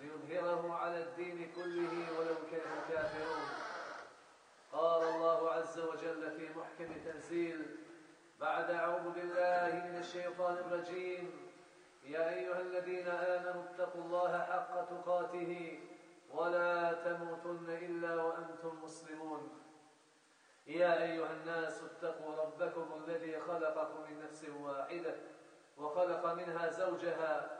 ليظهره على الدين كله ولو كره الكافرون قال الله عز وجل في محكم تنزيل بعد أعوذ بالله من الشيطان الرجيم يا أيها الذين آمنوا اتقوا الله حق تقاته ولا تموتن إلا وأنتم مسلمون. يا أيها الناس اتقوا ربكم الذي خلقكم من نفس واحدة وخلق منها زوجها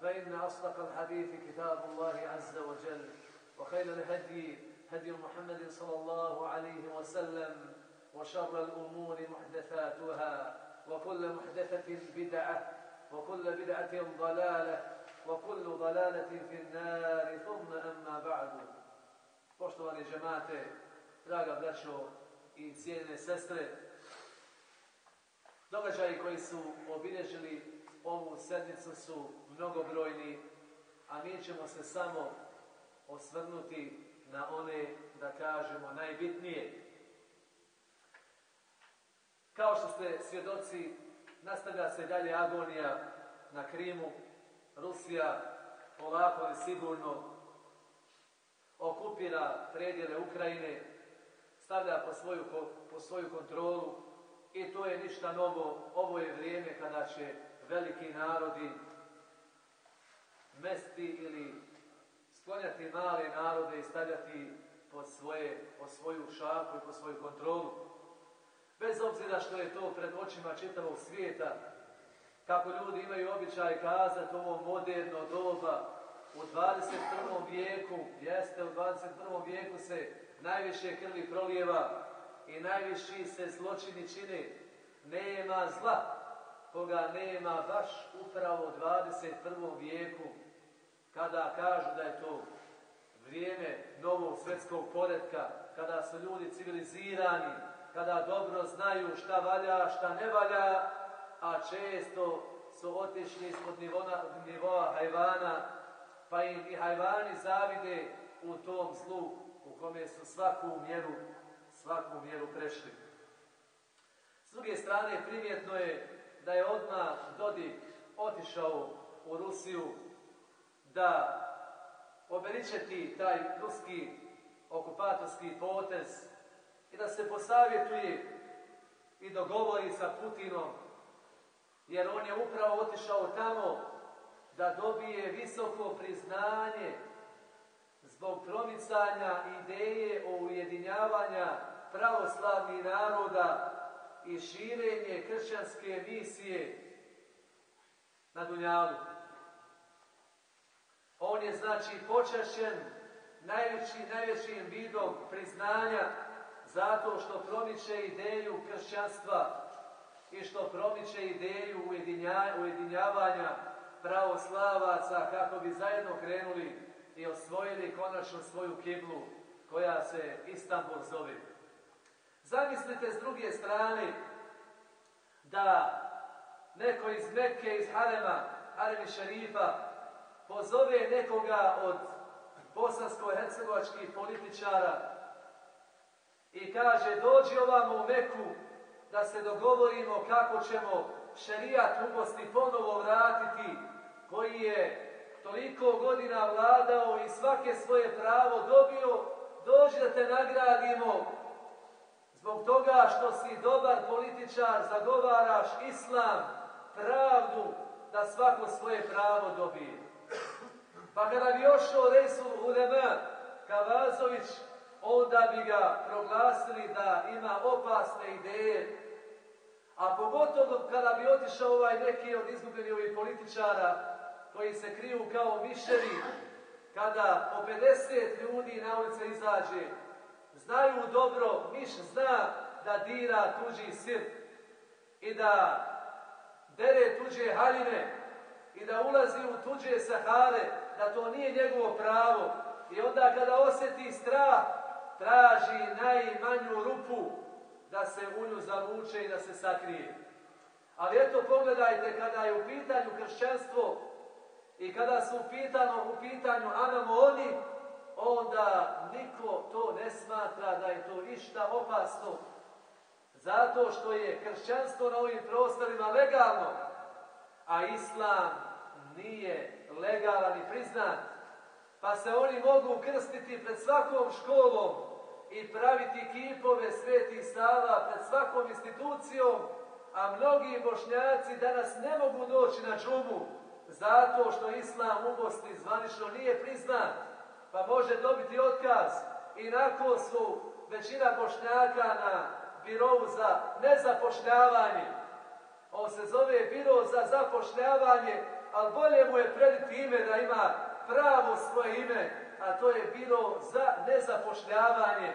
فإن أصدق الحديث كتاب الله عز وجل وخير الهدي هدي محمد صلى الله عليه وسلم وشر الأمور محدثاتها وكل محدثة بدعة وكل بدعة ضلالة وكل ضلالة في النار ثم أما بعد. Poštovani džemate, draga braćo i cijene sestre, događaji koji su obilježili ovu sedmicu su mnogobrojni, a mi ćemo se samo osvrnuti na one, da kažemo, najbitnije. Kao što ste svjedoci, nastavlja se dalje agonija na Krimu. Rusija polako ali sigurno okupira predjele Ukrajine, stavlja po svoju, po svoju kontrolu i to je ništa novo. Ovo je vrijeme kada će veliki narodi mesti ili sklonjati male narode i stavljati pod, svoje, pod svoju šapu i pod svoju kontrolu. Bez obzira što je to pred očima čitavog svijeta, kako ljudi imaju običaj kazati ovo moderno doba, u 21. vijeku, jeste u 21. vijeku se najviše krvi prolijeva i najviši se zločini čine. Nema zla koga nema baš upravo u 21. vijeku, kada kažu da je to vrijeme novog svjetskog poredka, kada su ljudi civilizirani, kada dobro znaju šta valja, šta ne valja, a često su otišli ispod nivoa, nivoa hajvana, pa im i hajvani zavide u tom zlu u kome su svaku mjeru, svaku mjeru prešli. S druge strane, primjetno je da je odmah Dodik otišao u Rusiju da obeličeti taj ruski okupatorski potez i da se posavjetuje i dogovori sa Putinom, jer on je upravo otišao tamo da dobije visoko priznanje zbog promicanja ideje o ujedinjavanja pravoslavnih naroda i širenje kršćanske misije na Dunjalu. On je znači počašen najveći, najvećim vidom priznanja zato što promiče ideju kršćanstva i što promiče ideju ujedinjavanja pravoslavaca kako bi zajedno krenuli i osvojili konačno svoju kiblu koja se Istanbul zove. Zamislite s druge strane da neko iz Mekke, iz Harema, Haremi Šerifa, pozove nekoga od bosansko-hercegovačkih političara i kaže dođi ovamo u Meku da se dogovorimo kako ćemo šerijat u ponovo vratiti koji je toliko godina vladao i svake svoje pravo dobio, dođi da te nagradimo zbog toga što si dobar političar, zagovaraš islam, pravdu, da svako svoje pravo dobije. Pa kada bi ošao Resul Ulema Kavazović, onda bi ga proglasili da ima opasne ideje. A pogotovo kada bi otišao ovaj neki od izgubljenih ovih političara koji se kriju kao miševi, kada po 50 ljudi na ulice izađe, znaju dobro, miš zna da dira tuđi sir i da dere tuđe haljine i da ulazi u tuđe sahare, da to nije njegovo pravo. I onda kada osjeti strah, traži najmanju rupu da se u nju zavuče i da se sakrije. Ali eto pogledajte kada je u pitanju kršćanstvo i kada su u pitanju, u pitanju anamoni, onda niko to ne smatra da je to išta opasno. Zato što je kršćanstvo na ovim prostorima legalno, a islam nije legalan i priznat. Pa se oni mogu krstiti pred svakom školom i praviti kipove svetih stava pred svakom institucijom, a mnogi bošnjaci danas ne mogu doći na džumu zato što islam u Bosni zvanično nije priznat, pa može dobiti otkaz. I nakon su većina bošnjaka na birovu za nezapošljavanje. On se zove biro za zapošljavanje, ali bolje mu je prediti ime da ima pravo svoje ime, a to je biro za nezapošljavanje.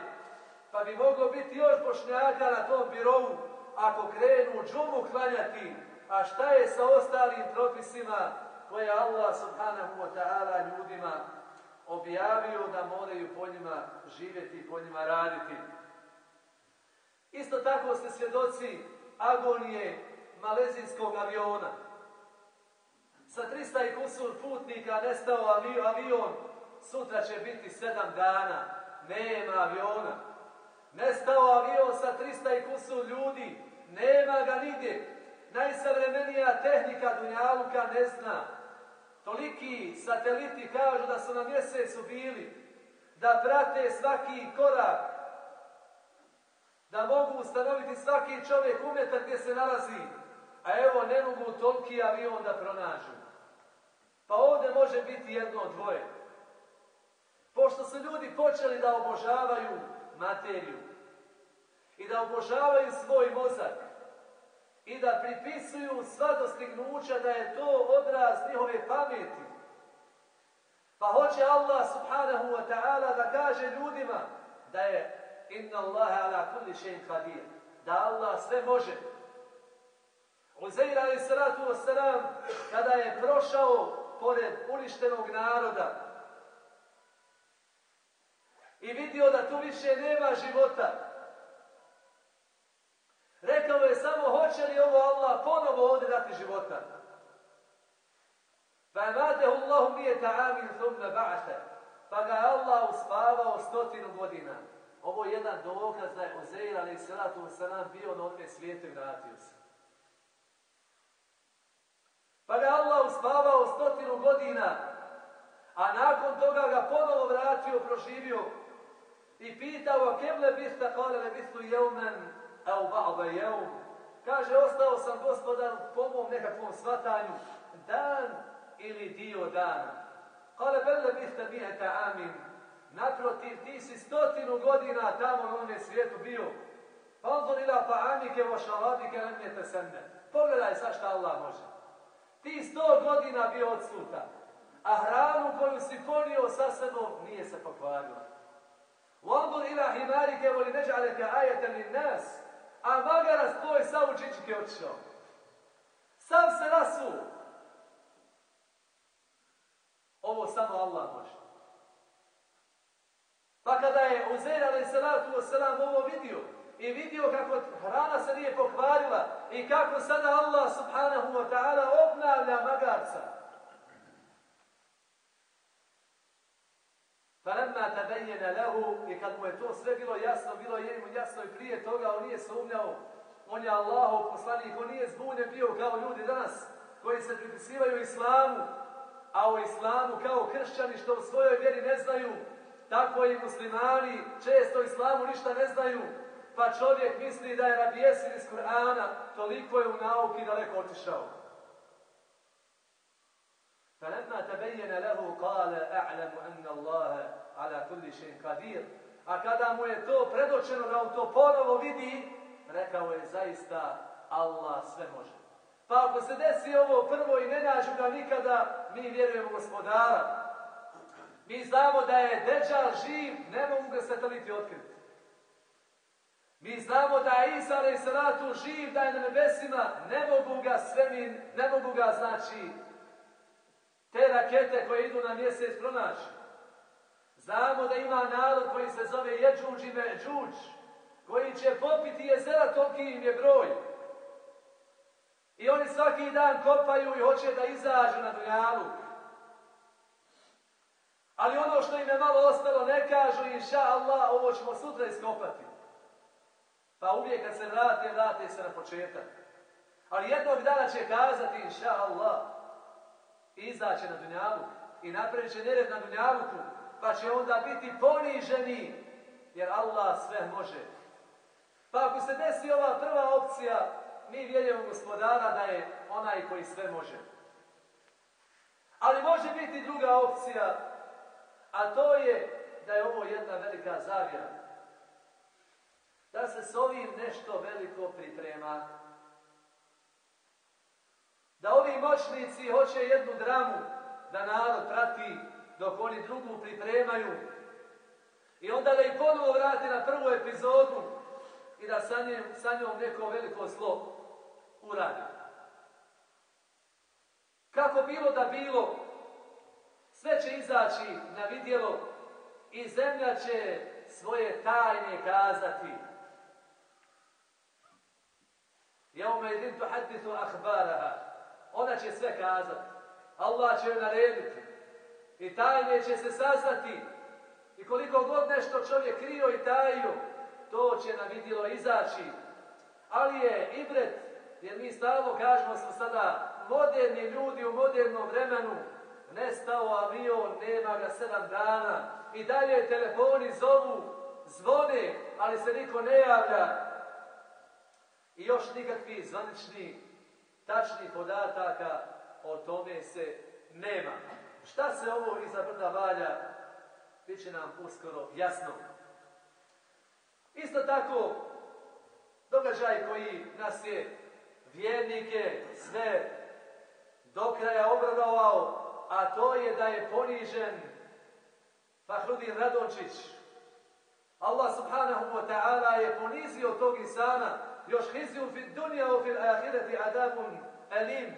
Pa bi moglo biti još bošnjaka na tom birovu ako krenu džumu klanjati, a šta je sa ostalim propisima koje Allah subhanahu wa ta'ala ljudima objavio da moraju po njima živjeti i po njima raditi. Isto tako ste svjedoci agonije malezijskog aviona. Sa 300 i kusur putnika nestao avion, sutra će biti sedam dana. Nema aviona. Nestao avion sa 300 i kusur ljudi. Nema ga nigdje. Najsavremenija tehnika Dunjaluka ne zna. Toliki sateliti kažu da su na mjesecu bili, da prate svaki korak, da mogu ustanoviti svaki čovjek umjeta gdje se nalazi, a evo ne mogu toliki avion da pronađu. Pa ovdje može biti jedno dvoje. Pošto su ljudi počeli da obožavaju materiju i da obožavaju svoj mozak i da pripisuju sva dostignuća da je to odraz njihove pameti. Pa hoće Allah subhanahu wa ta'ala da kaže ljudima da je inna Allahe ala kulli še'in qadir. Da Allah sve može. Uzeir ali salatu wasalam kada je prošao pored uništenog naroda i vidio da tu više nema života. Rekao je samo hoće li ovo Allah ponovo ovdje dati života. Pa je matehu Allahu nije ta'amin thumna ba'ate. Pa ga Allah uspavao stotinu godina. Ovo je jedan dokaz da je Ozeir, ali i salatu bio na onome svijetu i vratio se. Pa ga Allah uspavao stotinu godina, a nakon toga ga ponovo vratio, proživio i pitao kemle bista kale le bistu jeumen au ba'da jeum. Kaže, ostao sam gospodar po mom nekakvom svatanju dan ili dio dana. Kale belle biste miheta amin. Naprotiv, ti si stotinu godina tamo na onome svijetu bio. Panzor ila ta'amike wa šaladike lemjete senne. Pogledaj sad šta Allah može. Ti sto godina bio odsutan, a hranu koju si ponio sa sebom nije se pokvarila. Wanzur ila himarike voli neđaleke ajeten lin nas. A magarac tvoj sav u čičike otišao. Sam se rasu. Ovo samo Allah može. Pa kada je Uzer alaih salatu wasalam ovo vidio i vidio kako hrana se nije pokvarila i kako sada Allah subhanahu wa ta'ala obnavlja magarca. Falemma tabejene lehu i kad mu je to sve bilo jasno, bilo je mu jasno i prije toga, on nije sumnjao. On je Allahov poslanik, on nije zbunjen bio kao ljudi danas koji se pripisivaju islamu, a o islamu kao kršćani što u svojoj vjeri ne znaju, tako i muslimani često islamu ništa ne znaju, pa čovjek misli da je rabijesin iz Kur'ana, toliko je u nauki daleko otišao. فلما تبين له قال أعلم أن الله على كل شيء قدير A kada mu je to predočeno da on to ponovo vidi, rekao je zaista Allah sve može. Pa ako se desi ovo prvo i ne nađu ga nikada, mi vjerujemo gospodara. Mi znamo da je Deđal živ, ne mogu ga sateliti otkriti. Mi znamo da je Isa i salatu živ, da je na nebesima, ne mogu ga svemir, ne mogu ga znači te rakete koje idu na mjesec pronaći. Znamo da ima narod koji se zove Jeđuđ i Međuđ, koji će popiti jezera, toliki im je broj. I oni svaki dan kopaju i hoće da izađu na dunjalu. Ali ono što im je malo ostalo ne kažu, inša Allah, ovo ćemo sutra iskopati. Pa uvijek kad se vrate, vrate se na početak. Ali jednog dana će kazati, inša Allah, izaće na dunjalu i napravit će nered na dunjaluku, pa će onda biti poniženi, jer Allah sve može. Pa ako se desi ova prva opcija, mi vjerujemo gospodara da je onaj koji sve može. Ali može biti druga opcija, a to je da je ovo jedna velika zavjera. Da se s ovim nešto veliko priprema. Da ovi moćnici hoće jednu dramu da narod prati dok oni drugu pripremaju. I onda da ih ponovo vrati na prvu epizodu i da sa, njim, sa njom neko veliko zlo uradi. Kako bilo da bilo, sve će izaći na vidjelo i zemlja će svoje tajne kazati. Jaume idin tu hadithu ahbaraha. Ona će sve kazati. Allah će joj narediti. I tajne će se saznati. I koliko god nešto čovjek krio i tajio, to će na vidjelo izaći. Ali je ibret, jer mi stalno kažemo smo sada moderni ljudi u modernom vremenu, nestao avion, nema ga sedam dana, i dalje telefoni zovu, zvone, ali se niko ne javlja. I još nikakvi zvanični, tačni podataka o tome se nema. Šta se ovo iza brda valja, bit će nam uskoro jasno. Isto tako, događaj koji nas je vjernike sve do kraja obradovao, a to je da je ponižen Fahrudin Radončić. Allah subhanahu wa ta'ala je ponizio tog insana, još hiziju fi dunja u fil ahireti adabun elim,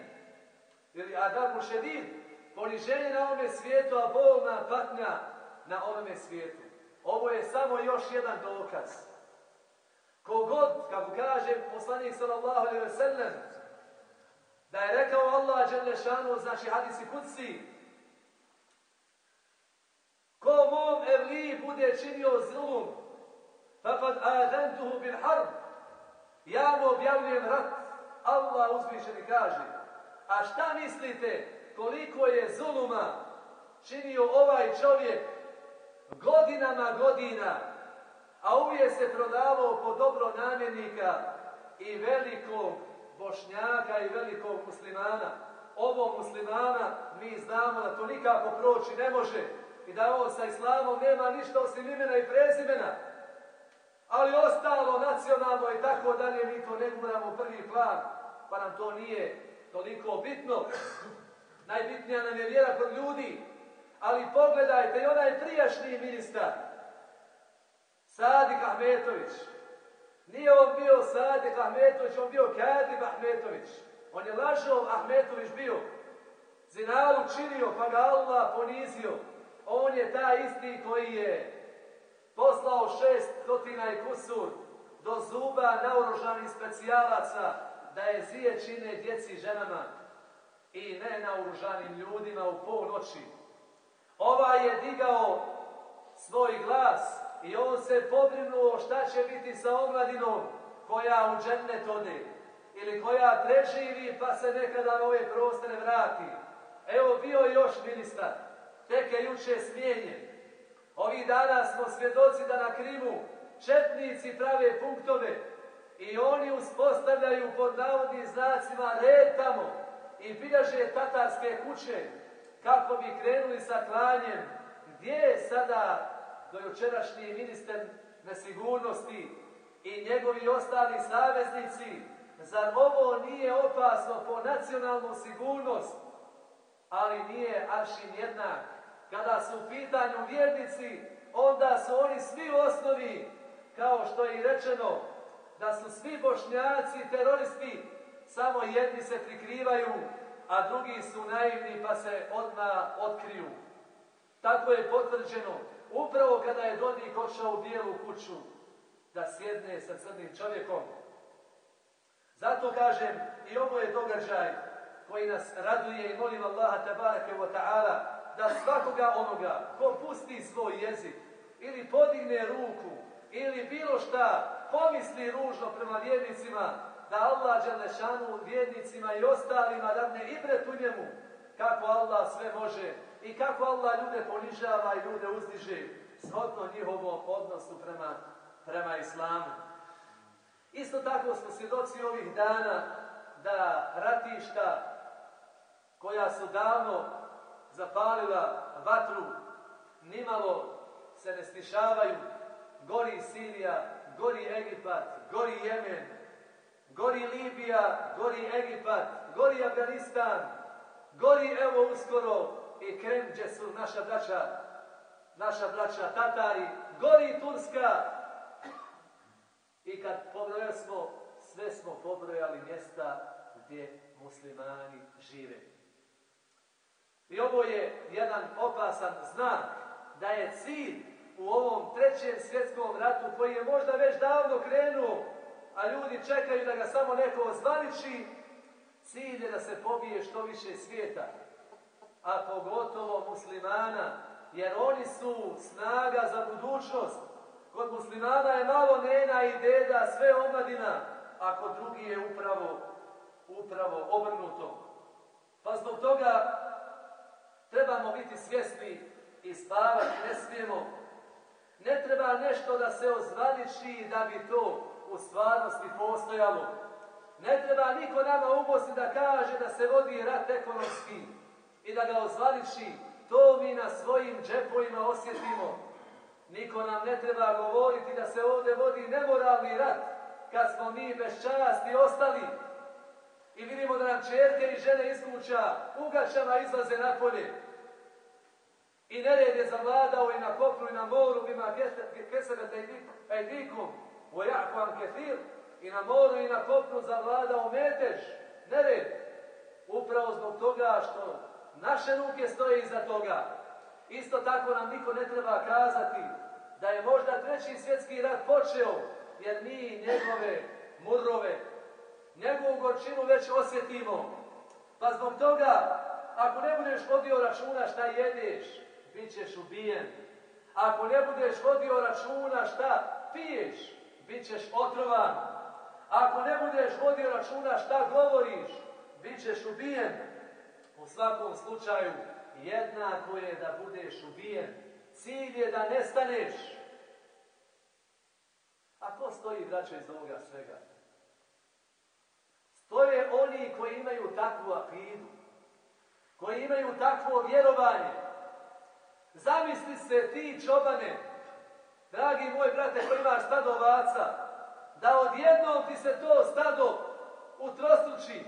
ili adabun šedid, poniženje na ovome svijetu, a bolna patnja na ovome svijetu. Ovo je samo još jedan dokaz. Kogod, kako kaže poslanik sallallahu alaihi ve sellem, da je rekao Allah Đelešanu, znači hadisi kuci, ko mom evliji bude činio zulum, fakad adantuhu bil harb, ja mu objavljujem rat, Allah uzvišeni kaže, a šta mislite koliko je zuluma činio ovaj čovjek godinama godina, a uvije se prodavao po dobro namjenika i velikog bošnjaka i velikog muslimana. Ovo muslimana mi znamo da to nikako proći ne može i da ovo sa islamom nema ništa osim imena i prezimena. Ali ostalo nacionalno i tako dalje mi to ne guramo prvi plan, pa nam to nije toliko bitno. Najbitnija nam je vjera kod ljudi, ali pogledajte i onaj prijašnji ministar, Sadik Ahmetović. Nije on bio Sadik Ahmetović, on bio Kadib Ahmetović. On je lažov Ahmetović bio. Zinalu činio, pa ga Allah ponizio. On je taj isti koji je poslao šest stotina i kusur do zuba naoružanih specijalaca da je zije čine djeci i ženama i ne naoružanim ljudima u pol noći. Ovaj je digao svoj glas i on se pobrinuo šta će biti sa omladinom koja u džennet ode ili koja preživi pa se nekada na ove prostore vrati. Evo bio još ministar, tek je juče smijenjen. Ovih dana smo svjedoci da na Krimu četnici prave punktove i oni uspostavljaju pod navodnim znacima i bilježe tatarske kuće kako bi krenuli sa klanjem. Gdje je sada dojučerašnji ministar nesigurnosti i njegovi ostali saveznici, zar ovo nije opasno po nacionalnu sigurnost? Ali nije aršin jednak. Kada su u pitanju vjernici, onda su oni svi osnovi, kao što je i rečeno, da su svi bošnjaci teroristi, samo jedni se prikrivaju, a drugi su naivni pa se odmah otkriju. Tako je potvrđeno upravo kada je Dodik otišao u bijelu kuću da sjedne sa crnim čovjekom. Zato kažem, i ovo je događaj koji nas raduje i molim Allaha tabarake wa ta'ala da svakoga onoga ko pusti svoj jezik ili podigne ruku ili bilo šta pomisli ružno prema vjernicima da Allah Đelešanu vjernicima i ostalima dadne i u njemu kako Allah sve može i kako Allah ljude ponižava i ljude uzdiže shodno njihovom odnosu prema, prema islamu. Isto tako smo svjedoci ovih dana da ratišta koja su davno zapalila vatru, nimalo se ne stišavaju, gori Sirija, gori Egipat, gori Jemen, gori Libija, gori Egipat, gori Afganistan, gori evo uskoro i Krem gdje su naša braća, naša braća Tatari, gori Turska. I kad pobrojali smo, sve smo pobrojali mjesta gdje muslimani žive. I ovo je jedan opasan znak da je cilj u ovom trećem svjetskom ratu koji je možda već davno krenuo, a ljudi čekaju da ga samo neko ozvaniči, cilj je da se pobije što više svijeta, a pogotovo muslimana, jer oni su snaga za budućnost. Kod muslimana je malo nena i deda, sve omladina, a kod drugi je upravo, upravo obrnuto. Pa zbog toga trebamo biti svjesni i spavati ne smijemo. Ne treba nešto da se ozvaniči da bi to u stvarnosti postojalo. Ne treba niko nama ubosti da kaže da se vodi rat ekonomski i da ga ozvaniči. To mi na svojim džepovima osjetimo. Niko nam ne treba govoriti da se ovdje vodi nemoralni rat kad smo mi bez časti ostali i vidimo da nam čerke i žene iz kuća ugačama izlaze napolje. I nered je zavladao i na kopnu i na moru, ima kesebete i dikom, vojakvan kefir, i na moru i na kopnu zavladao metež, nered. Upravo zbog toga što naše ruke stoje iza toga. Isto tako nam niko ne treba kazati da je možda treći svjetski rat počeo, jer mi njegove murove, njegovu gorčinu već osjetimo. Pa zbog toga, ako ne budeš vodio računa šta jedeš, bit ćeš ubijen. Ako ne budeš vodio računa šta piješ, bit ćeš otrovan. Ako ne budeš vodio računa šta govoriš, bit ćeš ubijen. U svakom slučaju, jednako je da budeš ubijen. Cilj je da nestaneš. A ko stoji, braćo, iz ovoga svega? Stoje oni koji imaju takvu akidu, koji imaju takvo vjerovanje. Zamisli se ti čobane, dragi moj brate koji imaš stado ovaca, da odjednom ti se to stado utrostruči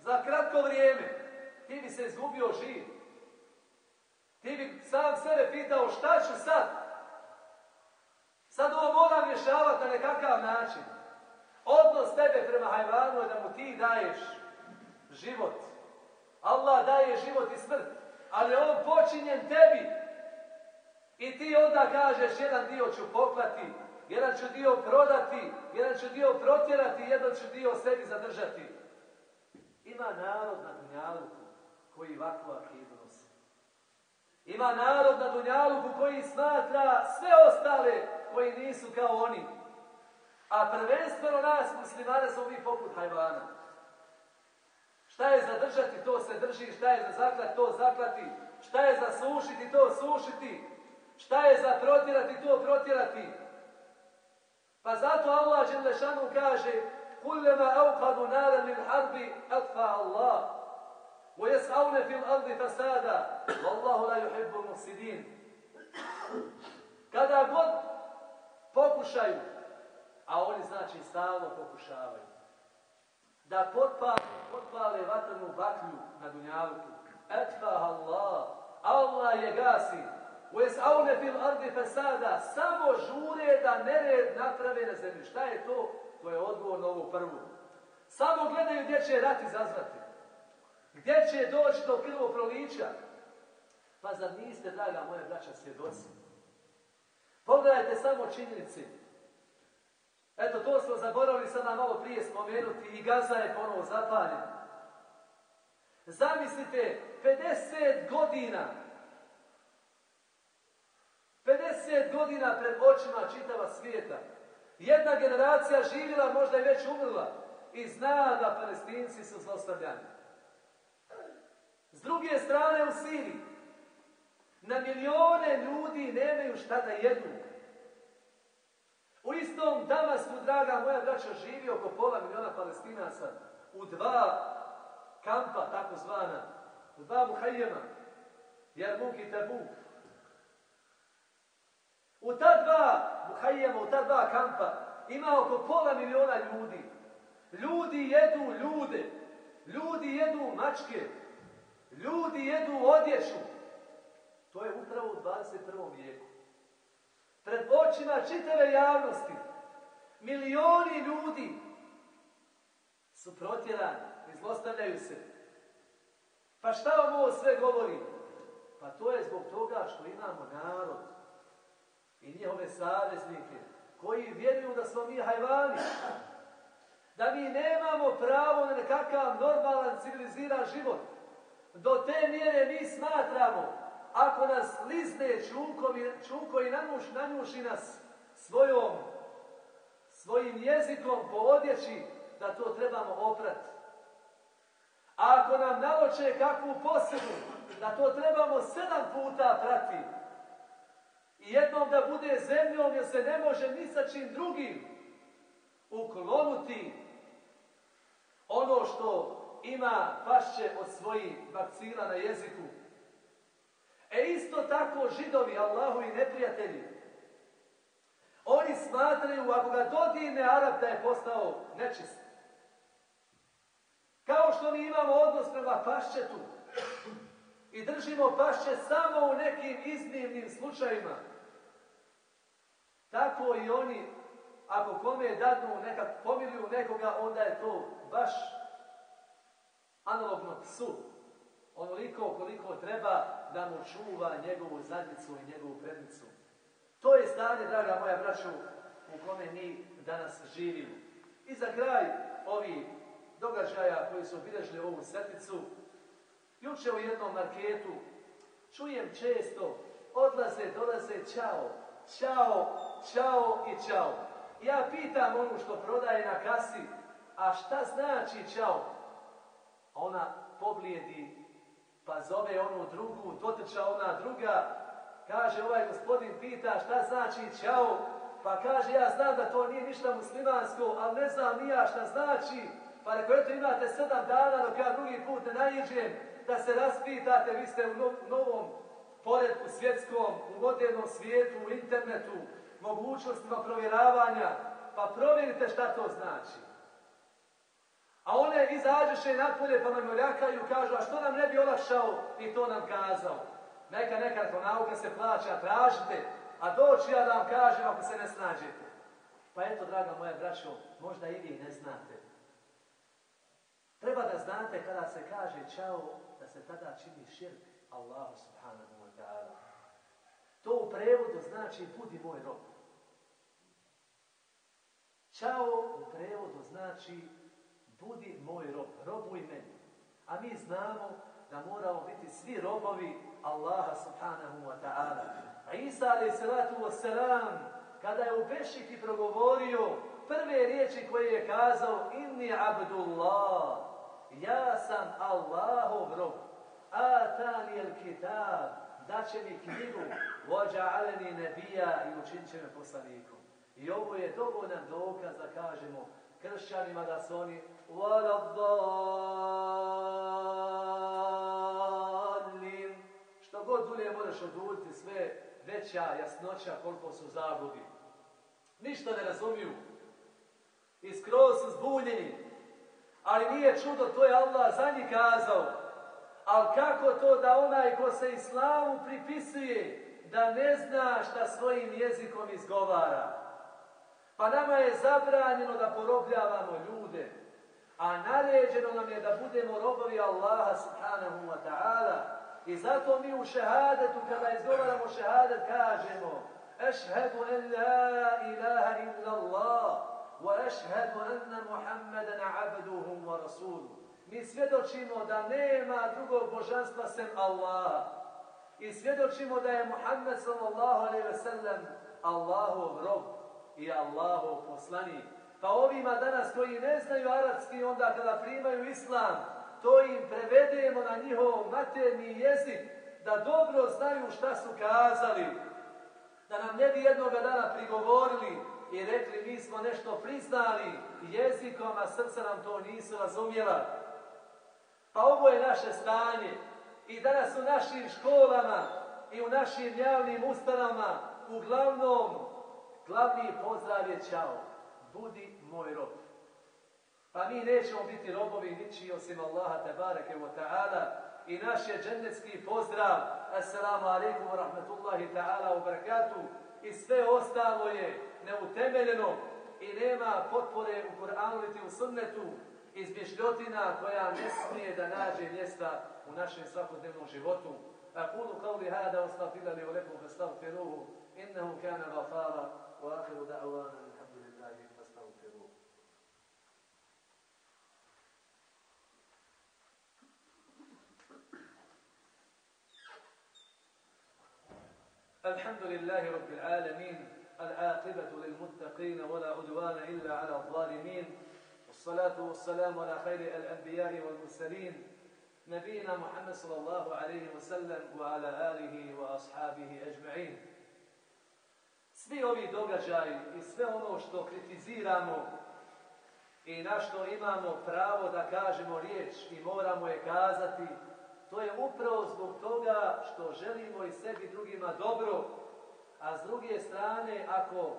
za kratko vrijeme, ti bi se izgubio živ. Ti bi sam sebe pitao šta ću sad? Sad ovo moram rješavati na nekakav način. Odnos tebe prema hajvanu je da mu ti daješ život. Allah daje život i smrt, ali on počinjen tebi. I ti onda kažeš jedan dio ću poklati, jedan ću dio prodati, jedan ću dio protjerati, jedan ću dio sebi zadržati. Ima narod na Dunjaluku koji ovakvu akidu. Ima narod na Dunjaluku koji smatra sve ostale koji nisu kao oni. A prvenstveno nas muslimana smo mi poput hajvana. Šta je zadržati, to se drži, šta je za zaklati, to zaklati, šta je za sušiti, to sušiti, šta je za protjerati, to protjerati. Pa zato Allah Đelešanu kaže Kullama auqadu nara lil harbi atfa Allah ويسعون في الأرض فسادا والله لا يحب المفسدين kad kada god pokušaju, a oni znači stalno pokušavaju, da potpale, potpale vatrnu baklju na dunjaluku. Etfah Allah, Allah je gasi. U aune fil ardi fesada, samo žure da nered naprave na zemlji. Šta je to? To je odgovor na ovu prvu. Samo gledaju gdje će rat izazvati. Gdje će doći do krvoprolića. Pa zar niste, draga moja braća, svjedoci? Pogledajte samo činjenici. Eto, to smo zaboravili sada malo prije spomenuti i Gaza je ponovo zapaljen. Zamislite, 50 godina 50 godina pred očima čitava svijeta. Jedna generacija živjela, možda i već umrla i zna da palestinci su zlostavljani. S druge strane u Siriji na milijone ljudi nemaju šta da jedu. U istom Damasku, draga moja braća, živi oko pola miliona palestinaca u dva kampa, takozvana, u dva muhajjema, Jarmuk i Tabuk. U ta dva muhajjema, u ta dva kampa ima oko pola miliona ljudi. Ljudi jedu ljude, ljudi jedu mačke, ljudi jedu odjeću. To je upravo u 21. vijeku. Pred očima čitave javnosti milioni ljudi su protjerani, izlostavljaju se. Pa šta ovo sve govori? Pa to je zbog toga što imamo narod i njihove saveznike koji vjeruju da smo mi hajvani. Da mi nemamo pravo na nekakav normalan civiliziran život. Do te mjere mi smatramo ako nas lizne čuko i nanjuši, nanjuši nas svojom, svojim jezikom po odjeći, da to trebamo oprati. A ako nam naloče kakvu posebnu, da to trebamo sedam puta prati. I jednom da bude zemljom jer se ne može ni sa čim drugim uklonuti ono što ima pašće od svojih vakcina na jeziku. E isto tako židovi, Allahu i neprijatelji, oni smatraju, ako ga dodine Arab da je postao nečist. Kao što mi imamo odnos prema pašćetu i držimo pašće samo u nekim iznimnim slučajima, tako i oni, ako kome dadnu neka, pomiluju nekoga, onda je to baš analogno psu. Onoliko koliko treba da mu čuva njegovu zadnicu i njegovu prednicu. To je stanje, draga moja braću, u kome mi danas živimo. I za kraj ovih događaja koji su obilježili ovu srticu, juče u jednom marketu čujem često odlaze, dolaze, čao, čao, čao i čao. Ja pitam onu što prodaje na kasi, a šta znači čao? Ona poblijedi, pa zove onu drugu, dotrča ona druga, kaže ovaj gospodin pita šta znači čao, pa kaže ja znam da to nije ništa muslimansko, ali ne znam ni ja šta znači, pa rekao, eto imate sedam dana dok ja drugi put ne naiđem, da se raspitate, vi ste u novom poredku svjetskom, u modernom svijetu, u internetu, mogućnostima provjeravanja, pa provjerite šta to znači. A one izađeše napolje pa nam ljakaju kažu, a što nam ne bi olakšao i to nam kazao. Neka nekako nauka se plaća, tražite, a doći ja da vam kažem ako se ne snađete. Pa eto, draga moja braćo, možda i vi ne znate. Treba da znate kada se kaže čao, da se tada čini širk Allahu subhanahu wa ta'ala. To u prevodu znači budi moj rob. Čao u prevodu znači budi moj rob, robuj meni. A mi znamo da moramo biti svi robovi Allaha subhanahu wa ta'ala. A Isa alaih salatu wasalam, kada je u Bešiki progovorio prve riječi koje je kazao Inni abdullah, ja sam Allahov rob, atani el kitab, daće mi knjigu, vođa aleni nebija i učinit će me poslanikom. I ovo je dovoljan dokaz da kažemo kršćanima da su oni što god dulje možeš oduditi sve veća jasnoća koliko su zabudi. Ništa ne razumiju. I skroz su zbunjeni. Ali nije čudo, to je Allah za njih kazao. Ali kako to da onaj ko se islamu pripisuje, da ne zna šta svojim jezikom izgovara? Zabranjeno da porobljavamo ljude, a naređeno nam je da budemo robovi Allaha subhanahu wa ta'ala. I zato mi u šehadetu, kada izgovaramo šehadet, kažemo Ešhedu en la ilaha illa Allah wa ešhedu enne Muhammeden abduhu wa rasuluhu. Mi svjedočimo da nema drugog božanstva sem Allaha. I svjedočimo da je Muhammed sallallahu alaihi ve sellem Allahov rob i Allahov poslanik. Pa ovima danas koji ne znaju arapski, onda kada primaju islam, to im prevedemo na njihov materni jezik, da dobro znaju šta su kazali. Da nam ne bi jednoga dana prigovorili i rekli mi smo nešto priznali jezikom, a srca nam to nisu razumjela. Pa ovo je naše stanje. I danas u našim školama i u našim javnim ustanovama uglavnom glavni pozdrav je čao. Budi moj rob. Pa mi nećemo biti robovi niči osim Allaha tabareke wa ta'ala i naš je džennetski pozdrav Assalamu alaikum wa rahmatullahi ta'ala wa barakatuh i sve ostalo je neutemeljeno i nema potpore u Kur'anu niti u sunnetu izmišljotina koja ne smije da nađe mjesta u našem svakodnevnom životu. أقول قولي هذا واستغفر لي ولكم فاستغفروه إنه كان غفارا وآخر دعوانا الحمد لله فاستغفروه. الحمد لله رب العالمين العاقبة للمتقين ولا عدوان إلا على الظالمين والصلاة والسلام على خير الأنبياء والمرسلين نبينا محمد صلى الله عليه وسلم وعلى آله وأصحابه أجمعين. Svi ovi događaji i sve ono što kritiziramo i na što imamo pravo da kažemo riječ i moramo je kazati, to je upravo zbog toga što želimo i sebi drugima dobro, a s druge strane ako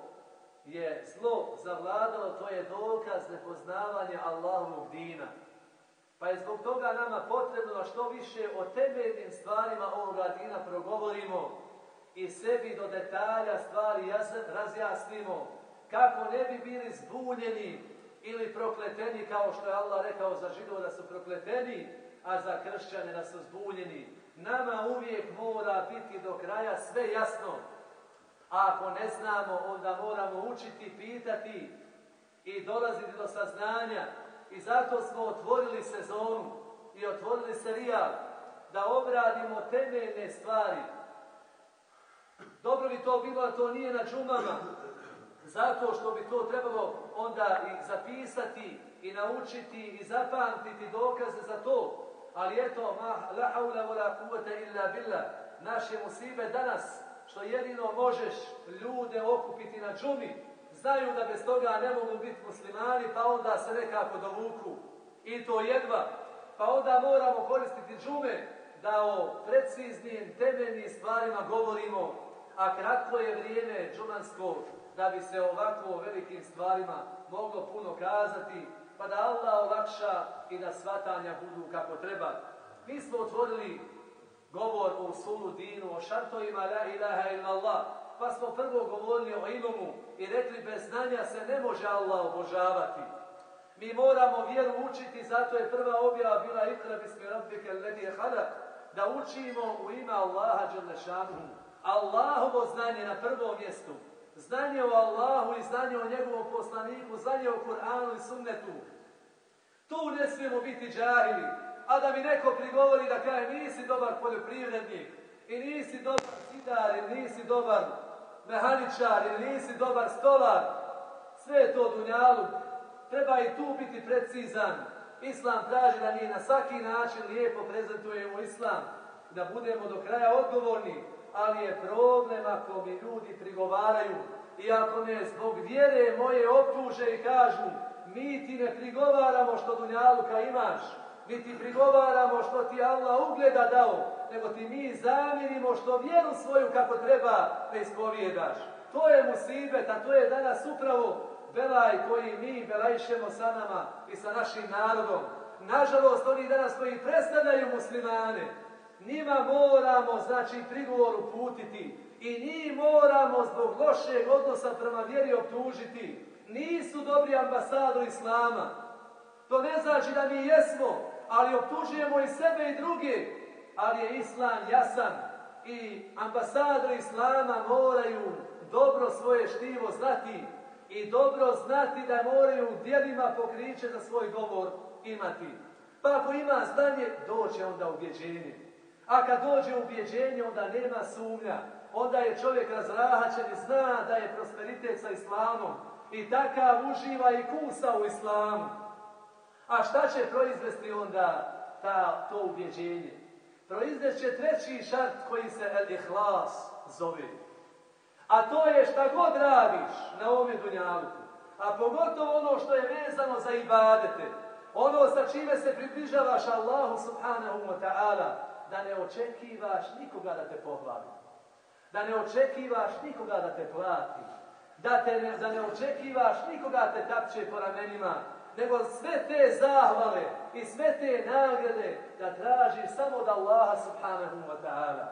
je zlo zavladalo, to je dokaz nepoznavanja Allahovog dina. Pa je zbog toga nama potrebno da što više o temeljnim stvarima ovoga dina progovorimo i sebi do detalja stvari razjasnimo kako ne bi bili zbunjeni ili prokleteni kao što je Allah rekao za židova da su prokleteni, a za kršćane da su zbunjeni. Nama uvijek mora biti do kraja sve jasno. A ako ne znamo, onda moramo učiti, pitati i dolaziti do saznanja i zato smo otvorili sezonu i otvorili serijal da obradimo temeljne stvari. Dobro bi to bilo, to nije na džumama, zato što bi to trebalo onda i zapisati i naučiti i zapamtiti dokaze za to. Ali eto, ma, la haula la kuvvete illa billah, naše musibe danas, što jedino možeš ljude okupiti na džumi, znaju da bez toga ne mogu biti muslimani, pa onda se nekako dovuku. I to jedva. Pa onda moramo koristiti džume da o preciznim, temeljnim stvarima govorimo, a kratko je vrijeme džumansko da bi se ovako o velikim stvarima moglo puno kazati, pa da Allah olakša i da svatanja budu kako treba. Mi smo otvorili govor o sulu dinu, o šartovima la ilaha illallah, pa smo prvo govorili o ilumu i rekli bez znanja se ne može Allah obožavati. Mi moramo vjeru učiti, zato je prva objava bila ikra bismi rabbike ledi halak, da učimo u ime Allaha Đelešanu. Allahovo znanje na prvom mjestu. Znanje o Allahu i znanje o njegovom poslaniku, znanje o Kur'anu i sunnetu. Tu ne smijemo biti džahili. A da mi neko prigovori da kaže nisi dobar poljoprivrednik i nisi dobar zidar i nisi dobar mehaničar ili nisi dobar stolar, sve je to dunjalu. Treba i tu biti precizan. Islam traži da mi na svaki način lijepo prezentujemo Islam, da budemo do kraja odgovorni, ali je problem ako mi ljudi prigovaraju i ako me zbog vjere moje optuže i kažu mi ti ne prigovaramo što dunjaluka imaš, niti prigovaramo što ti Allah ugleda dao, nego ti mi zamirimo što vjeru svoju kako treba ne ispovjedaš. To je musibet, a to je danas upravo belaj koji mi belajšemo sa nama i sa našim narodom. Nažalost, oni danas koji predstavljaju muslimane, njima moramo, znači, prigovor uputiti i njih moramo zbog lošeg odnosa prema vjeri optužiti. Nisu dobri ambasador Islama. To ne znači da mi jesmo, ali optužujemo i sebe i druge. Ali je Islam jasan i ambasador Islama moraju dobro svoje štivo znati i dobro znati da moraju djelima pokriće za svoj govor imati. Pa ako ima znanje, doće onda ubjeđenje. A kad dođe ubjeđenje, onda nema sumnja. Onda je čovjek razrahaćen i zna da je prosperitet sa islamom. I takav uživa i kusa u islamu. A šta će proizvesti onda ta, to ubjeđenje? Proizvest će treći šart koji se el-ihlas zove. A to je šta god radiš na ovome dunjaluku, a pogotovo ono što je vezano za ibadete, ono sa čime se približavaš Allahu subhanahu wa ta'ala, da ne očekivaš nikoga da te pohvali. Da ne očekivaš nikoga da te plati. Da, te ne, da ne očekivaš nikoga te tapće po ramenima. Nego sve te zahvale i sve te nagrade da tražiš samo od Allaha subhanahu wa ta'ala.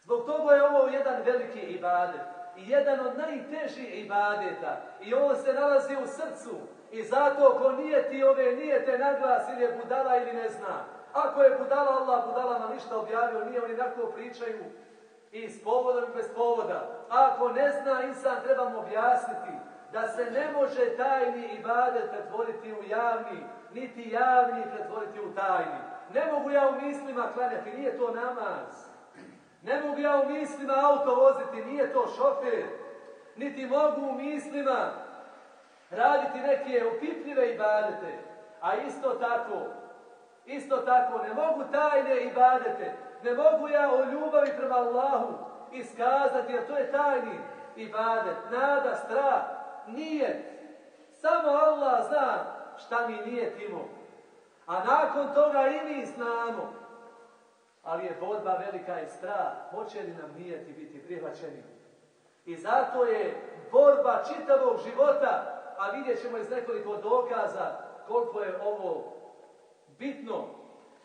Zbog toga je ovo jedan veliki ibadet i jedan od najtežih ibadeta i on se nalazi u srcu i zato ko nije ti ove nijete naglas ili je budala ili ne zna. Ako je budala Allah, budala nam ništa objavio, nije oni tako pričaju i s povodom i bez povoda. Ako ne zna insan, trebamo objasniti da se ne može tajni ibadet pretvoriti u javni, niti javni pretvoriti u tajni. Ne mogu ja u mislima klanjati, nije to namaz. Ne mogu ja u mislima auto voziti, nije to šofer. Niti mogu u mislima raditi neke opipljive ibadete. A isto tako, isto tako, ne mogu tajne ibadete, ne mogu ja o ljubavi prema Allahu iskazati, jer to je tajni ibadet, nada, strah, nije. Samo Allah zna šta mi nije timo. A nakon toga i mi znamo ali je borba velika i strah. Hoće li nam nijeti biti prihvaćeni? I zato je borba čitavog života, a vidjet ćemo iz nekoliko dokaza koliko je ovo bitno.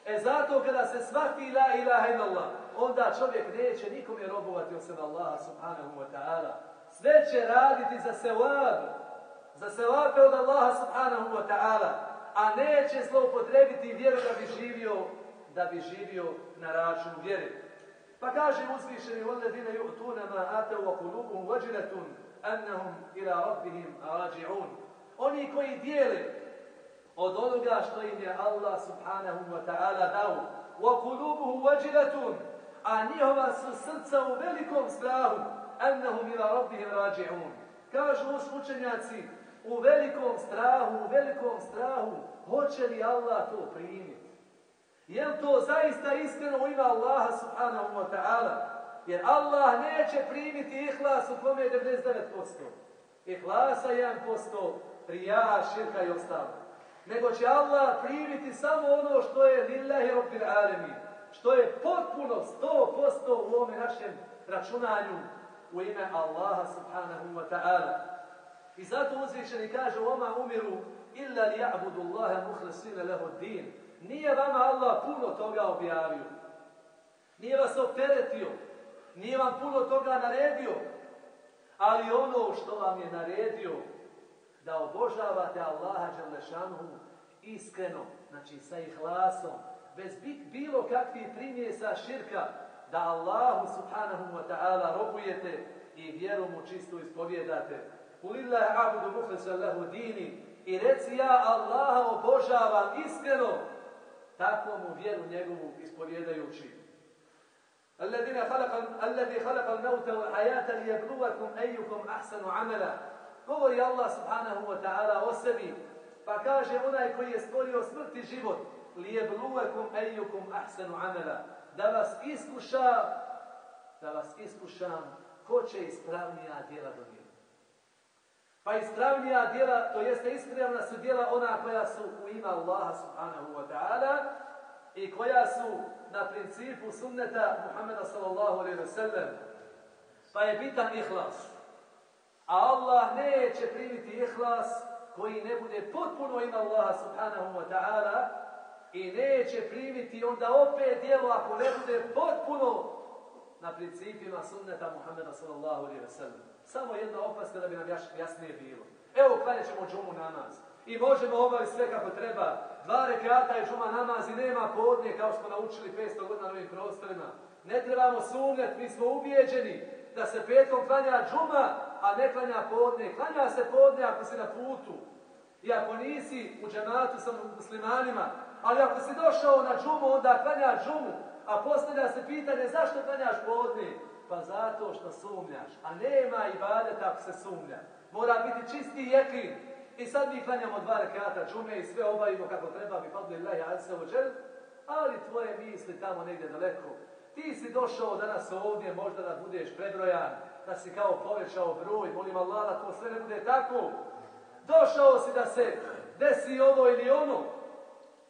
E zato kada se svaki la ilaha illallah, onda čovjek neće nikome robovati osim Allaha subhanahu wa ta'ala. Sve će raditi za sevab, za sevabe od Allaha subhanahu wa ta'ala, a neće zloupotrebiti vjeru da bi živio da bi živio na račun vjeri. Pa kaže uzvišeni وَالَّذِينَ يُؤْتُونَ مَا آتَوْا وَقُلُوبُهُمْ وَجِلَةٌ أَنَّهُمْ إِلَىٰ رَبِّهِمْ رَاجِعُونَ Oni koji dijele od onoga što im je Allah subhanahu wa ta'ala dao وَقُلُوبُهُمْ وَجِلَةٌ a njihova su srca u velikom strahu أَنَّهُمْ إِلَىٰ رَبِّهِمْ رَاجِعُونَ Kažu učenjaci u velikom strahu, u velikom strahu, hoće li Allah to primiti? Je li to zaista iskreno u ime Allaha subhanahu wa ta'ala? Jer Allah neće primiti ihlas u kome je 99%. Ihlasa 1%, rija, širka i ostalo. Nego će Allah primiti samo ono što je lillahi rabbil alemi. Što je potpuno 100% u ovome našem računanju u ime Allaha subhanahu wa ta'ala. I zato uzvišeni kaže Oma umiru illa li ja'budu Allaha muhlisina lehu din. Nije vama Allah puno toga objavio. Nije vas opteretio. Nije vam puno toga naredio. Ali ono što vam je naredio, da obožavate Allaha Đalešanuhu iskreno, znači sa ihlasom, bez bilo kakvih primjesa širka, da Allahu subhanahu wa ta'ala robujete i vjeru mu čisto ispovjedate. Ulillahi abudu muhlisa lahu dini i reci ja Allaha obožavam iskreno takvom mu vjeru njegovu ispovjedajući. الذين خلق الذي خلق الموت والحياة ليبلوكم أيكم أحسن عملا govori Allah subhanahu wa ta'ala o sebi pa kaže onaj koji je stvorio smrt i život lijebluvekum ejukum ahsanu amela da vas iskuša da vas iskušam ko će ispravnija djela donijeti Pa ispravnija djela, to jeste ispravna su djela ona koja su u ima Allaha subhanahu wa ta'ala i koja su na principu sunneta Muhammeda sallallahu alaihi wa sallam. Pa je bitan ihlas. A Allah neće primiti ihlas koji ne bude potpuno ima Allaha subhanahu wa ta'ala i neće primiti onda opet djelo ako ne bude potpuno na principima sunneta Muhammeda sallallahu alaihi wa sallam. Samo jedna opaska da bi nam jasnije bilo. Evo klanjat ćemo džumu namaz. I možemo obaviti sve kako treba. Dva rekata je džuma namaz i nema podne kao smo naučili 500 godina na ovim prostorima. Ne trebamo sumnjati, mi smo ubijeđeni da se petkom klanja džuma, a ne klanja podne. Klanja se podne ako si na putu. I ako nisi u džematu sa muslimanima, ali ako si došao na džumu, onda klanja džumu. A postavlja se pitanje zašto klanjaš podne? Pa zato što sumnjaš. A nema i badeta ako se sumnja. Mora biti čisti jekin. I sad mi klanjamo dva rekata džume i sve obavimo kako treba bi azza wa ali tvoje misli tamo negdje daleko. Ti si došao danas ovdje možda da budeš prebrojan, da si kao povećao broj, molim Allah da to sve ne bude tako. Došao si da se desi ovo ili ono.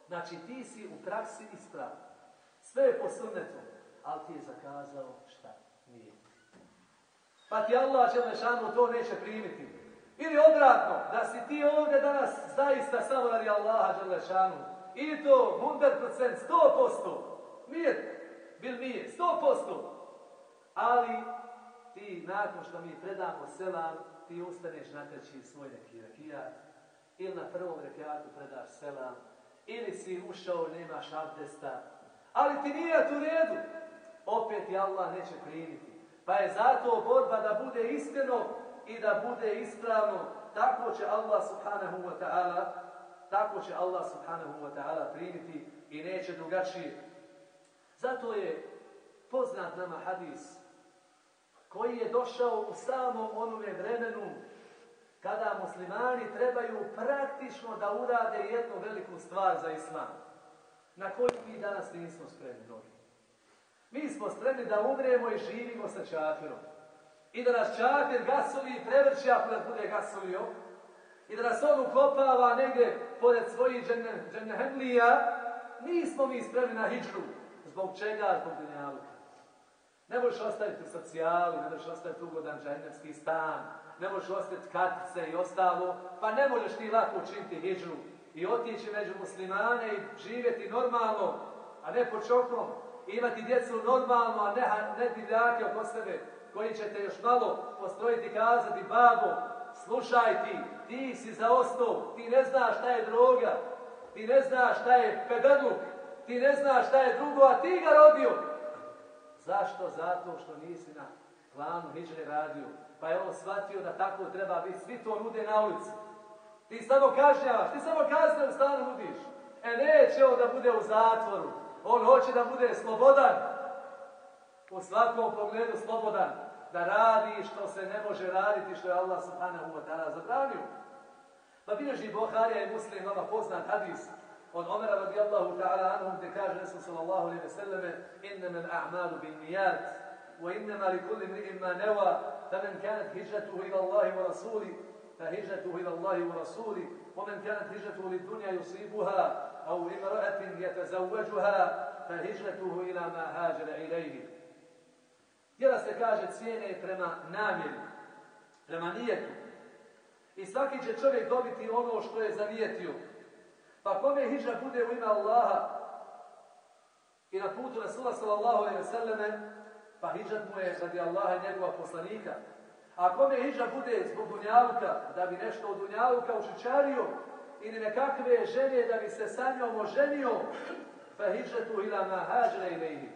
Znači ti si u praksi isprav. Sve je po ali ti je zakazao šta? Nije. Pa ti Allah Đelešanu to neće primiti. Ili obratno, da si ti ovdje danas zaista samo radi Allaha Đelešanu. I to 100%, 100%. Nije, bil nije, 100%. Ali ti nakon što mi predamo selam, ti ustaneš na treći svoj neki rakijat. Ili na prvom rakijatu predaš selam. Ili si ušao, nemaš abdesta. Ali ti nije u redu. Opet je Allah neće primiti. Pa je zato borba da bude iskreno i da bude ispravno. Tako će Allah subhanahu wa ta'ala tako će Allah subhanahu wa ta'ala primiti i neće drugačije. Zato je poznat nama hadis koji je došao u samom onome vremenu kada muslimani trebaju praktično da urade jednu veliku stvar za islam, na koju mi danas nismo spremni mnogi. Mi smo spremni da umremo i živimo sa čafirom. I da nas čafir gasoli i prevrći ako nas bude gasolio. I da nas on ukopava negdje pored svojih džennehenlija. Nismo mi spremni na hijđru. Zbog čega? Zbog dunjaluka. Ne možeš ostaviti socijalu, ne možeš ostaviti ugodan dženevski stan, ne možeš ostaviti kartice i ostalo, pa ne možeš ti lako učiniti hijđru i otići među muslimane i živjeti normalno, a ne po čokom imati djecu normalno, a ne, ne divljake oko sebe, koji će te još malo postrojiti i kazati, babo, slušaj ti, ti si zaostao, ti ne znaš šta je droga, ti ne znaš šta je pedaluk, ti ne znaš šta je drugo, a ti ga rodio. Zašto? Zato što nisi na planu niđe radio. Pa je on shvatio da tako treba biti. Svi to nude na ulici. Ti samo kažnjavaš, ti samo kazne u stanu nudiš. E neće on da bude u zatvoru. On hoće da bude slobodan. U svakom pogledu slobodan. Da radi što se ne može raditi, što je Allah subhanahu wa ta'ala zabranio. Pa bilježi Boharija i Muslim, vama poznat hadis od Omera radijallahu ta'ala anhum, gdje kaže Resul sallallahu alaihi ve selleme innama al-a'malu bin nijat wa innama li kulli mri'in ma newa فمن كانت هجرته إلى الله ورسوله فهجرته إلى الله ورسوله ومن كانت هجرته للدنيا يصيبها أو امرأة يتزوجها فهجرته إلى ما هاجر إليه Djela se kaže cijene prema namjeri, prema nijetu. I svaki će čovjek dobiti ono što je zanijetio. Pa kome hijđa bude u ime Allaha i na putu Rasula sallallahu alaihi ve selleme, pa hijđat mu je radi Allaha i njegova poslanika. A kome hijđa bude zbog dunjaluka, da bi nešto od dunjaluka ušičario, ili nekakve želje da bi se sa njom oženio, pa hijđatu ila ma hađre ilaihi.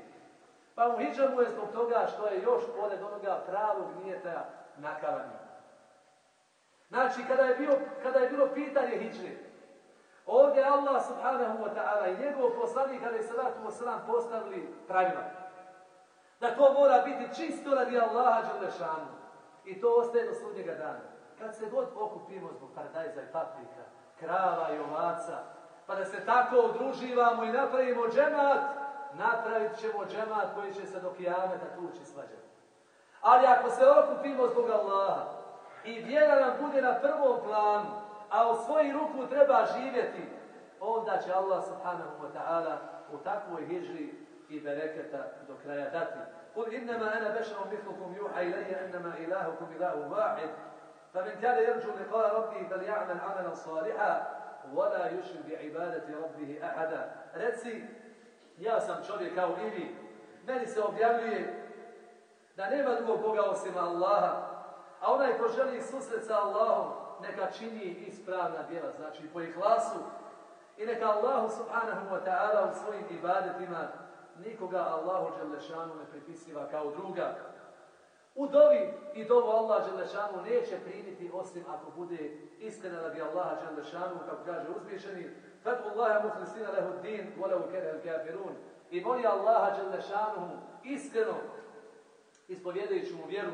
Pa mu hijđa mu je zbog toga što je još pored onoga pravog nijeta nakavanja. Znači, kada je, bio, kada je bilo pitanje hijđre, ovdje Allah subhanahu wa ta'ala i njegov poslanik, ali se vratu wasalam, postavili pravila. Da to mora biti čisto radi Allaha Đalešanu. I to ostaje do sudnjega dana. Kad se god okupimo zbog paradajza i paprika, krava i ovaca, pa da se tako udruživamo i napravimo džemat, napravit ćemo džemat koji će se do kijameta tući svađati. Ali ako se okupimo zbog Allaha i vjera nam bude na prvom planu, a u svoju ruku treba živjeti, onda će Allah subhanahu wa ta'ala u takvoj hijri i bereketa do kraja dati. Kul innama ana bešarom mislukum juha ilaja innama ilahukum ilahu vahid, fa min kane jerđu liqa rabbi fel ja'man amalan saliha, wala yushil bi ibadati rabbihi ahada. Reci, ja sam čovjek kao i vi, meni se objavljuje da nema drugog Boga osim Allaha, a onaj ko želi susret sa Allahom, neka čini ispravna djela, znači po ihlasu, i neka Allahu subhanahu wa ta'ala u svojim ibadetima nikoga Allahu Đelešanu ne pripisiva kao druga. U dovi i dovu Allah Đelešanu neće primiti osim ako bude iskrena radi Allaha Đelešanu, kako kaže uzvišeni, Fatu Allaha muhlisina lehu din, volehu kerel kafirun. I moli Allaha Đelešanu iskreno, ispovjedajući mu vjeru,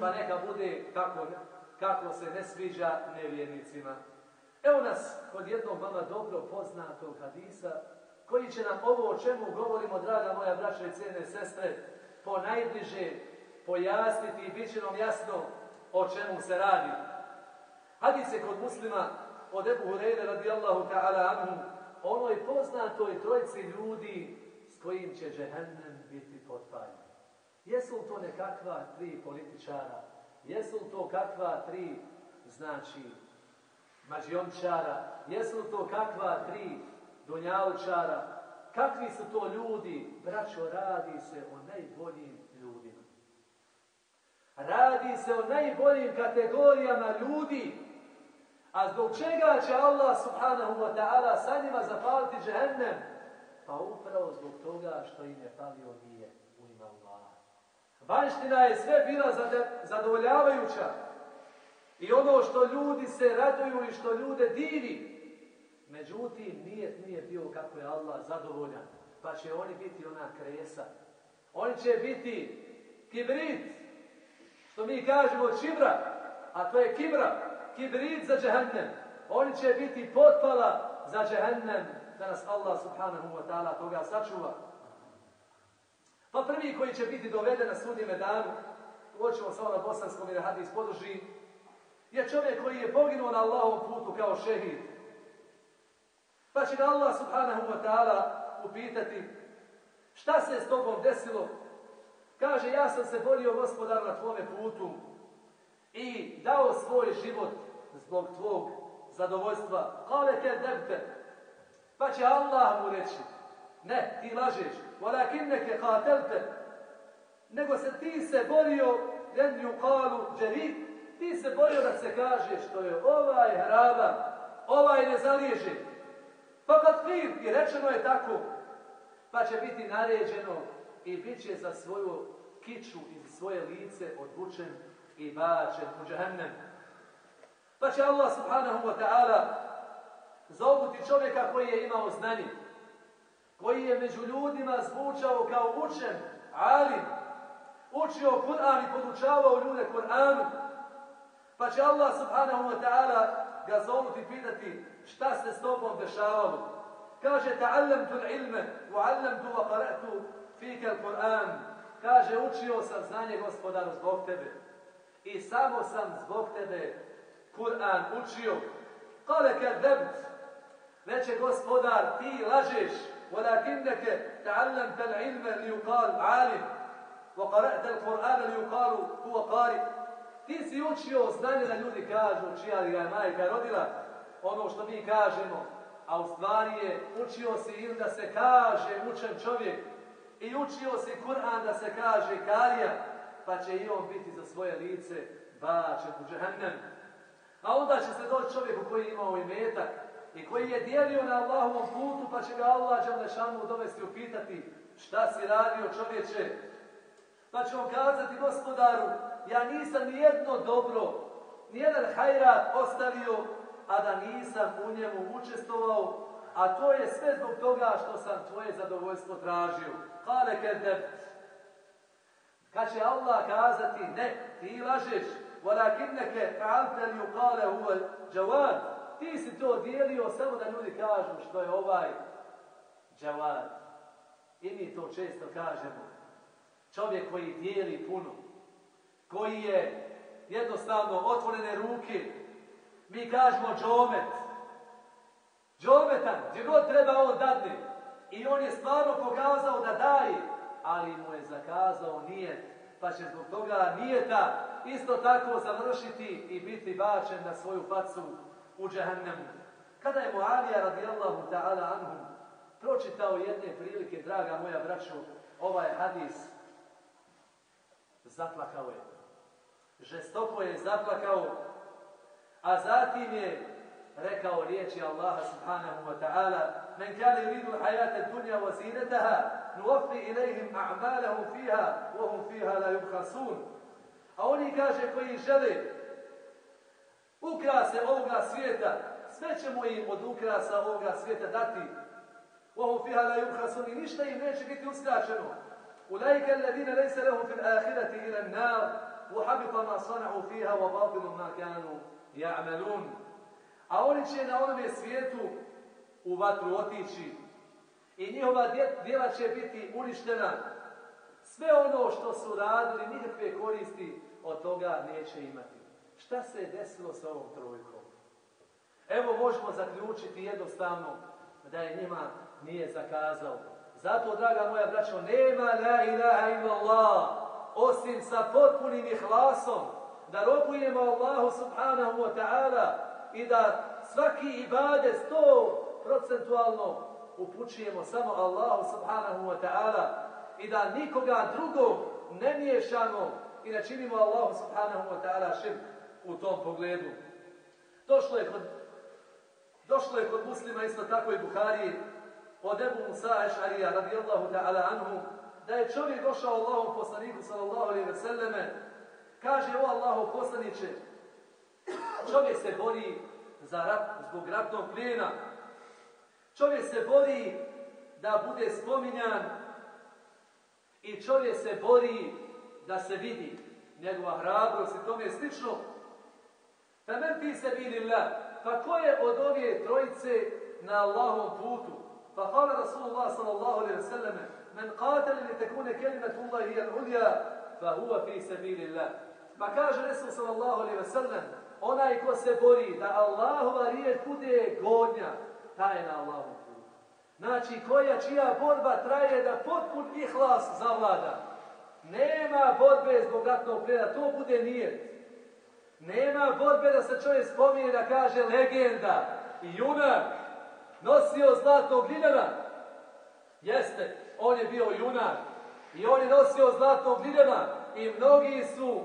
pa neka bude kako, kako se ne sviđa nevjernicima. Evo nas kod jednog vama dobro poznatog hadisa, koji će nam ovo o čemu govorimo, draga moja braća i cijene sestre, po najbliže pojasniti i bit će nam jasno o čemu se radi. Hadis je kod muslima od Ebu Hureyre radijallahu ta'ala anhu, onoj poznatoj trojci ljudi s kojim će džehennem biti potpaljen. Jesu to nekakva tri političara? Jesu li to kakva tri, znači, mađiončara? Jesu li to kakva tri dunjalučara? Kakvi su to ljudi? Braćo, radi se o najboljim ljudima. Radi se o najboljim kategorijama ljudi. A zbog čega će Allah subhanahu wa ta'ala sa njima zapaliti džehennem? Pa upravo zbog toga što im je palio nije. Vanština je sve bila zadovoljavajuća. I ono što ljudi se raduju i što ljude divi. Međutim, nije, nije bio kako je Allah zadovoljan. Pa će oni biti ona kresa. Oni će biti kibrit. Što mi kažemo čibra. A to je kibra. Kibrit za džehennem. Oni će biti potpala za džehennem. Da nas Allah subhanahu wa ta'ala toga sačuva. Pa prvi koji će biti doveden na sudnjeme danu, uočimo samo na bosanskom jer hadis podrži, je čovjek koji je poginuo na Allahom putu kao šehid. Pa će ga Allah subhanahu wa ta'ala upitati šta se s tobom desilo? Kaže, ja sam se borio gospodar na tvome putu i dao svoj život zbog tvog zadovoljstva. Kale ke debte. Pa će Allah mu reći, ne, ti lažeš. Walakinneke qatelte. Nego se ti se borio, len yuqalu džerid, ti se borio da se kaže što je ovaj hraban, ovaj ne zaliježe. Pa kad kriv, i rečeno je tako, pa će biti naređeno i bit će za svoju kiču i svoje lice odvučen i bačen u džahennem. Pa će Allah subhanahu wa ta'ala zovuti čovjeka koji je imao znanje, koji je među ljudima zvučao kao učen, alim, učio Kur'an i podučavao ljude Kur'anu, pa će Allah subhanahu wa ta'ala ga zonuti pitati šta se s tobom dešavalo. Kaže, ta'allamtu l'ilme, wa'allamtu wa qara'tu fike Kur'an. Kaže, učio sam znanje gospodaru zbog tebe. I samo sam zbog tebe Kur'an učio. Kale kad debt, veće gospodar, ti lažeš, ولكنك تعلمت العلم ليقال عالم وقرأت القرآن ليقال هو قارئ Ti si učio znanje da ljudi kažu čija li ga je majka rodila, ono što mi kažemo, a u stvari je učio si ili da se kaže učen čovjek i učio si Kur'an da se kaže karija, pa će i on biti za svoje lice bačen u džehennem. A onda će se doći čovjeku koji je imao imetak, i koji je dijelio na Allahovom putu, pa će ga Allah Đalešanu dovesti upitati šta si radio čovječe. Pa će on kazati gospodaru, ja nisam ni jedno dobro, nijedan hajrat ostavio, a da nisam u njemu učestvovao, a to je sve zbog toga što sam tvoje zadovoljstvo tražio. Kale kedeb. Kad će Allah kazati, ne, ti lažeš, walakinneke fa'alta li uqale huwa jawad, ti si to dijelio samo da ljudi kažu što je ovaj džavad. I mi to često kažemo. Čovjek koji dijeli puno, koji je jednostavno otvorene ruke. Mi kažemo džomet. Džometan, gdje god treba on dadne. I on je stvarno pokazao da daje, ali mu je zakazao nije, pa će zbog toga nijeta isto tako završiti i biti bačen na svoju facu u džahannemu. Kada je Muavija radijallahu ta'ala anhum pročitao jedne prilike, draga moja braćo, ovaj hadis, zaplakao je. Žestoko je zaplakao, a zatim je rekao riječi Allaha subhanahu wa ta'ala Men kane yuridu l'hajata dunja wa zinetaha nuwafi ilaihim a'malahum fiha wa hum fiha la yubhasun. A oni kaže koji žele Ukrase ovoga svijeta, sve ćemo im od ukrasa ovoga svijeta dati. Ohu fiha la yuhasun i ništa im neće biti uskraćeno. Ulajke alladine lejse lehum fil ahirati ila nar, wa habita ma sanahu fiha wa batilu ma kanu ja'malun. A oni će na onome svijetu u vatru otići i njihova djela će biti uništena. Sve ono što su radili, nikakve koristi od toga neće imati. Šta se je desilo sa ovom trojkom? Evo možemo zaključiti jednostavno da je njima nije zakazao. Zato, draga moja braćo, nema la ilaha illallah osim sa potpunim ihlasom da robujemo Allahu subhanahu wa ta'ala i da svaki ibade sto procentualno upućujemo samo Allahu subhanahu wa ta'ala i da nikoga drugog ne miješamo i ne činimo Allahu subhanahu wa ta'ala širk u tom pogledu. Došlo je kod, došlo je kod muslima isto tako i Buhari od Ebu Musa Ešarija radijallahu ta'ala anhu da je čovjek došao Allahom poslaniku sallallahu alaihi ve selleme kaže o Allahu poslaniće čovjek se bori za rat, zbog ratnog plijena. Čovjek se bori da bude spominjan i čovjek se bori da se vidi njegova hrabrost i tome je slično. Femen ti se bili Pa ko je od ove trojice na Allahom putu? Pa hvala Rasulullah sallallahu alaihi wa sallam men qatali li tekune kelimatu Allahi al-udja fa huwa fi sabilillah. Pa kaže Resul sallallahu alaihi wa sallam onaj ko se bori da Allahova riječ bude godnja, taj je na Allahom putu. Znači, koja čija borba traje da potpun ihlas zavlada. Nema borbe zbog ratnog plena, to bude nijet. Nema borbe da se čovjek spominje da kaže legenda i junak nosio zlatnog glinjana. Jeste, on je bio junak i on je nosio zlatnog glinjana i mnogi su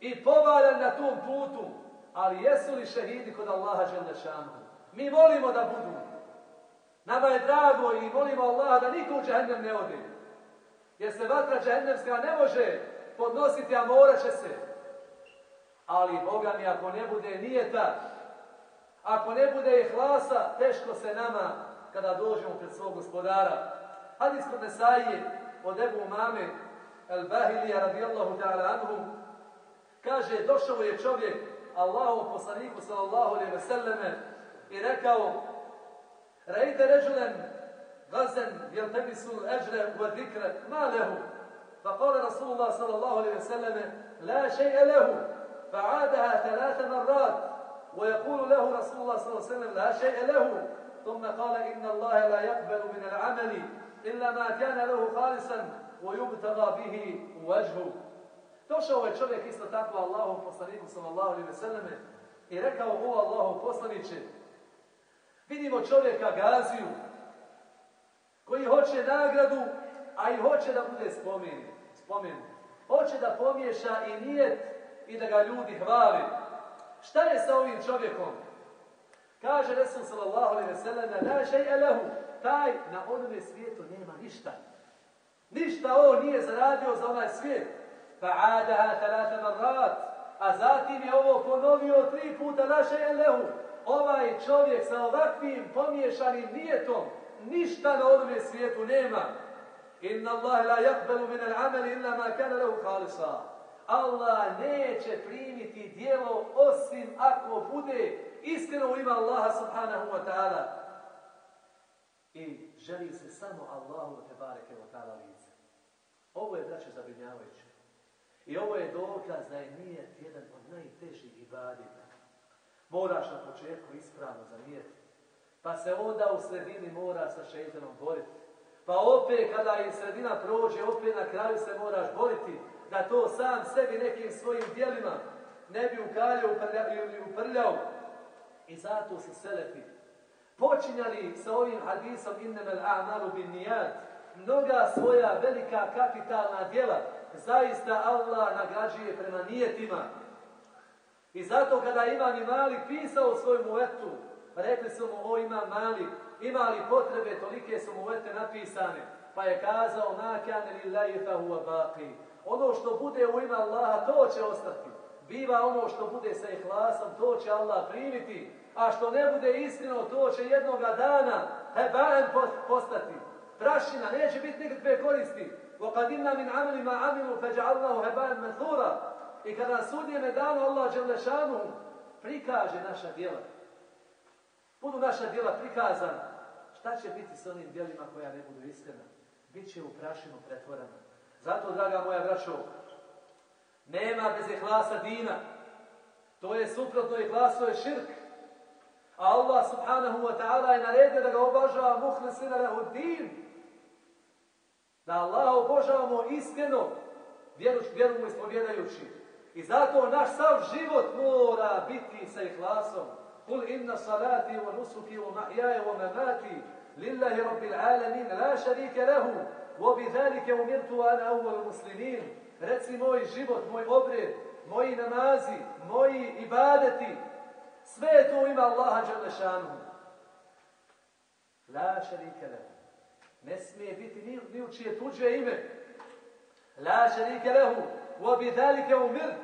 i povaljani na tom putu ali jesu li šehidi kod Allaha Đelešanu? Mi volimo da budu. Nama je drago i volimo Allaha da niko u ne odi. Jer se vatra ne može podnositi, a morat će se. Ali, Boga mi, ako ne bude nijeta, ako ne bude i hlasa, teško se nama kada dođemo pred svog gospodara. Hadis kod Nesaije od Ebu Mame El-Bahilija radijallahu ta'ala anhu kaže, došao je čovjek Allahu poslaniku sallallahu alaihi wasallame i rekao Rejte ređulen gazen jel tebi su eđre u adikre ma lehu. Pa kale Rasulullah sallallahu alaihi wasallame la šeje lehu فعادها ثلاث مرات ويقول له رسول الله صلى الله عليه وسلم لا شيء له ثم قال إن الله لا يقبل من العمل إلا ما كان له خالصا ويبتغى به وجهه Došao je čovjek isto tako Allahom poslaniku sallallahu alaihi ve selleme i rekao o Allahom poslaniće vidimo čovjeka Gaziju koji hoće nagradu, a i hoće da bude spomenut. spomenut. Hoće da pomiješa i nijet i da ga ljudi hvali. Šta je sa ovim čovjekom? Kaže Resul sallallahu alaihi veselem, taj na onome svijetu nema ništa. Ništa on nije zaradio za onaj svijet. Fa'adaha thalata marrat. A zatim je ovo ponovio tri puta naše elehu. Ovaj čovjek sa ovakvim pomiješanim nijetom ništa na onome svijetu nema. Inna Allah la yakbalu min al-amali illa ma kana lahu khalisa. Allah neće primiti dijelo osim ako bude iskreno u ime Allaha subhanahu wa ta'ala. I želi se samo Allahu te bareke wa ta'ala lice. Ovo je, braće, zabrinjavajuće. I ovo je dokaz da je nijet jedan od najtežih ibadeta. Moraš na početku ispravno zanijeti. Pa se onda u sredini mora sa šeitanom boriti. Pa opet kada i sredina prođe, opet na kraju se moraš boriti da to sam sebi nekim svojim dijelima ne bi ukaljao ili uprljao. I zato se selefi počinjali sa ovim hadisom innemel a'malu bin nijad, mnoga svoja velika kapitalna djela zaista Allah nagrađuje prema nijetima. I zato kada Imam i Mali pisao svoju muetu, rekli su mu o Imam Mali, ima li potrebe, tolike su muete napisane, pa je kazao ma kane lillahi fa huwa baqi. Ono što bude u ime Allaha, to će ostati. Biva ono što bude sa ihlasom, to će Allah primiti. A što ne bude iskreno, to će jednoga dana hebaen postati. Prašina, neće biti nikakve koristi. وَقَدِمْنَا مِنْ عَمِلِ مَا عَمِلُوا فَجَعَلْنَاهُ هَبَانْ مَثُورًا I kada sudnjene danu Allah Đelešanu prikaže naša djela, budu naša djela prikazana, šta će biti s onim djelima koja ne budu iskrena? Biće u prašinu pretvorena. Zato, draga moja braćo, nema bez ihlasa dina. To je suprotno ihlasu je širk. A Allah subhanahu wa ta'ala je naredio da ga obožava muhlisina lehu din. Da Allah obožavamo iskreno, vjeru mu ispovjedajući. I zato naš sav život mora biti sa ihlasom. Kul inna salati wa nusuki wa mahjaje wa mamati lillahi rabbil alamin la šarike lehu zalike umirtu ana awwal muslimin. Reci moj život, moj obred, moji namazi, moji ibadeti, sve je to ima Allaha Đalešanu. La šarike lehu. Ne smije biti ni, ni u čije tuđe ime. La šarike lehu. Zalike umirt.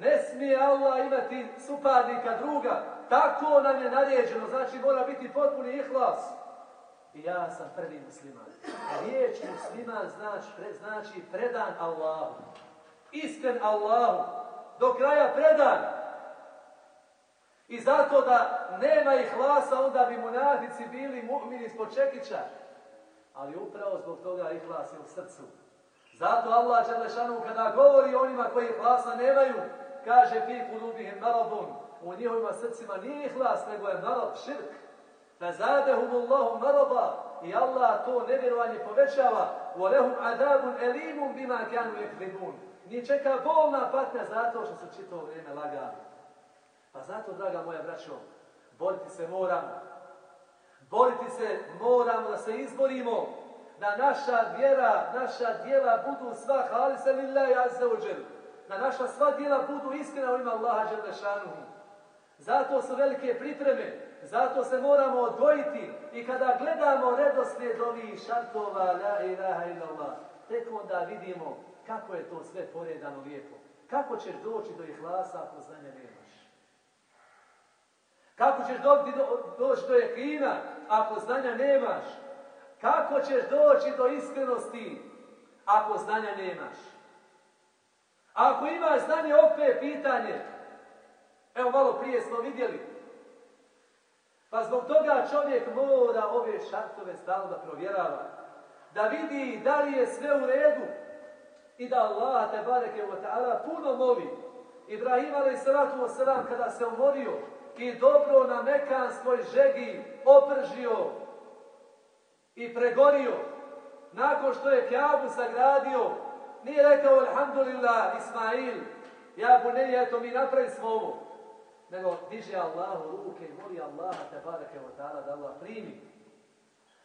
Ne smije Allah imati suparnika druga. Tako nam je naređeno. Znači mora biti potpuni ihlas. I ja sam prvi musliman. Riječ musliman znači, pre, znači predan Allahu. Iskren Allahu. Do kraja predan. I zato da nema ihlasa, onda bi munafici bili mu'mini ispod čekića. Ali upravo zbog toga ihlas je u srcu. Zato Allah Đelešanu kada govori onima koji ihlasa nemaju, kaže fi kulubihim maradun. U njihovima srcima nije ihlas, nego je narod, širk. فَزَادَهُمُ اللَّهُ مَرَضًا I Allah to nevjerovanje povećava. وَلَهُمْ عَذَابٌ أَلِيمٌ بِمَا كَانُوا يَكْذِبُونَ Nije čeka bolna patnja zato što su čito vrijeme lagali. Pa zato, draga moja braćo, boriti se moramo. Boriti se moramo da se izborimo. Da naša vjera, naša djela budu sva halisa lillahi azza uđel. Da naša sva djela budu iskrena u ima Allaha Đelešanuhu. Zato su velike pripreme. zato se moramo odgojiti i kada gledamo redoslijed ovih šartova la ilaha illallah, tek onda vidimo kako je to sve poredano lijepo. Kako ćeš doći do ihlasa ako znanja nemaš? Kako ćeš dobiti do, doći do jekina ako znanja nemaš? Kako ćeš doći do iskrenosti ako znanja nemaš? Ako imaš znanje, opet pitanje. Evo malo prije smo vidjeli Pa zbog toga čovjek mora ove šartove stalno da provjerava. Da vidi da li je sve u redu i da Allah te bareke wa ta'ala puno moli. Ibrahim alaih salatu kada se umorio i dobro na mekanskoj žegi opržio i pregorio nakon što je Kjabu sagradio nije rekao alhamdulillah Ismail ja bu ne, eto mi napravili smo ovo nego diže Allahu ruke i moli Allaha te bareke wa ta'ala da Allah primi.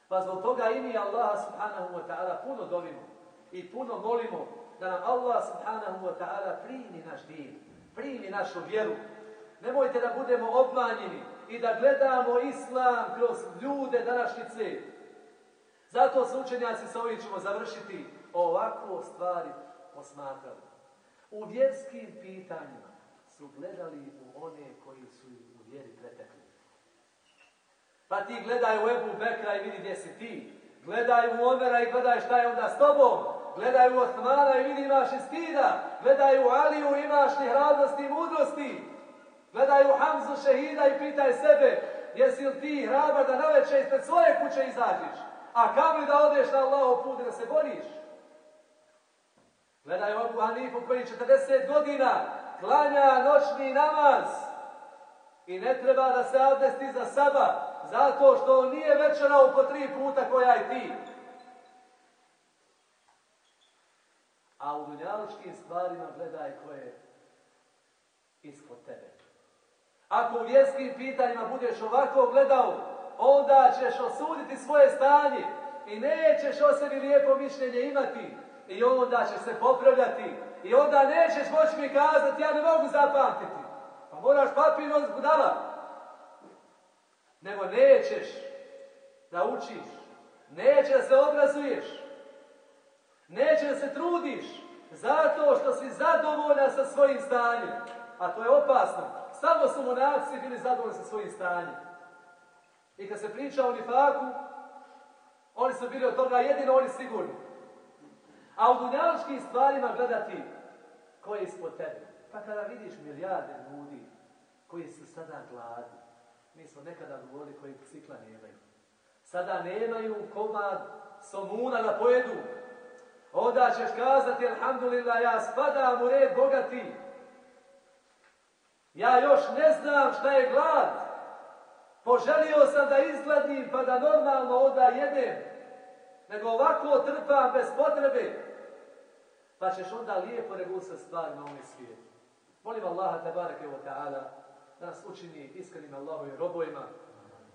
Pa zbog toga i mi Allaha subhanahu wa ta'ala puno dovimo i puno molimo da nam Allah subhanahu wa ta'ala primi naš din, primi našu vjeru. Nemojte da budemo obmanjeni i da gledamo Islam kroz ljude današnjice. Zato su učenjaci sa ovim ćemo završiti ovako stvari posmatrali. U vjerskim pitanjima su gledali u one koji su u vjeri pretekli. Pa ti gledaj u Ebu Bekra i vidi gdje si ti. Gledaj u Omera i gledaj šta je onda s tobom. Gledaj u Osmana i vidi imaš i stida. Gledaj u Aliju imaš li hrabrosti i mudrosti. Gledaj u Hamzu šehida i pitaj sebe jesi li ti hrabar da naveče ispred svoje kuće izađiš. A kam li da odeš na Allahov put da se boriš? Gledaj Abu Hanifu koji 40 godina klanja noćni namaz i ne treba da se abdesti za saba, zato što on nije večerao po tri puta koja i ti. A u dunjalučkim stvarima gledaj ko je ispod tebe. Ako u vjerskim pitanjima budeš ovako gledao, onda ćeš osuditi svoje stanje i nećeš o sebi lijepo mišljenje imati i onda ćeš se popravljati i onda nećeš moći mi kazati ja ne mogu zapamtiti. Pa moraš papir nositi budala. Nego nećeš da učiš, nećeš da se obrazuješ, nećeš da se trudiš zato što si zadovoljan sa svojim stanjem. A to je opasno. Samo su monaci bili zadovoljni sa svojim stanjem. I kad se priča o nifaku, oni su bili od toga jedino oni sigurni. A u dunjaličkim stvarima gledati ko je ispod tebe. Pa kada vidiš milijarde ljudi koji su sada gladni, mi smo nekada govorili koji cikla nemaju. Sada nemaju komad somuna da pojedu. Onda ćeš kazati, alhamdulillah, ja spadam u red bogati. Ja još ne znam šta je glad. Poželio sam da izgladim pa da normalno onda jedem. Nego ovako trpam bez potrebe. Pa ćeš onda lijepo regulsati stvari na ovom svijetu. Molim Allaha tabaraka wa ta'ala da nas učini iskrenim Allahovim robojima.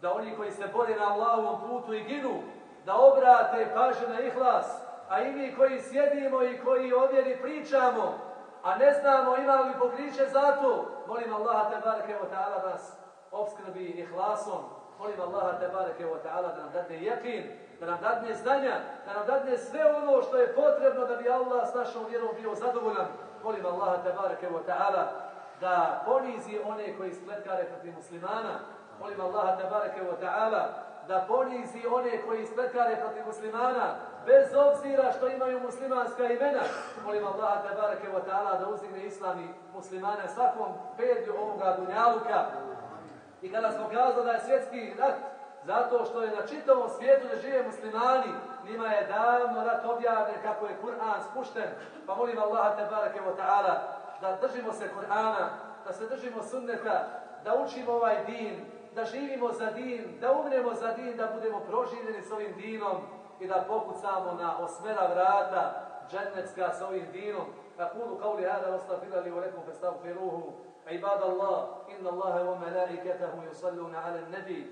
Da oni koji se bore na Allahovom putu i ginu, da obrate pažnju na ihlas. A i mi koji sjedimo i koji ovdje pričamo, a ne znamo ima li pokriće za to, molim Allaha tabaraka wa ta'ala nas obskrbi ihlasom. Molim Allaha tabaraka wa ta'ala da nam dadne jekin, da nam dadne znanja, da nam dadne sve ono što je potrebno da bi Allah s našom vjerom bio zadovoljan. Molim Allaha tabaraka wa ta'ala da ponizi one koji spletkare protiv muslimana. Molim Allaha tabaraka wa ta'ala da ponizi one koji spletkare protiv muslimana, bez obzira što imaju muslimanska imena. Molim Allah te bareke wa ta'ala da uzigne islami muslimane svakom pedlju ovoga dunjaluka. I kada smo kazali da je svjetski rat zato što je na čitavom svijetu da žive muslimani, njima je davno rat objavljen kako je Kur'an spušten. Pa molim Allah te bareke wa ta'ala da držimo se Kur'ana, da se držimo sunneta, da učimo ovaj din, da živimo za din, da umremo za din, da budemo proživljeni s ovim dinom i da pokucamo na osmera vrata džennetska s ovim dinom. أقول قولي هذا واستغفر لي ولكم فاستغفروه عباد الله إن الله وملائكته يصلون على النبي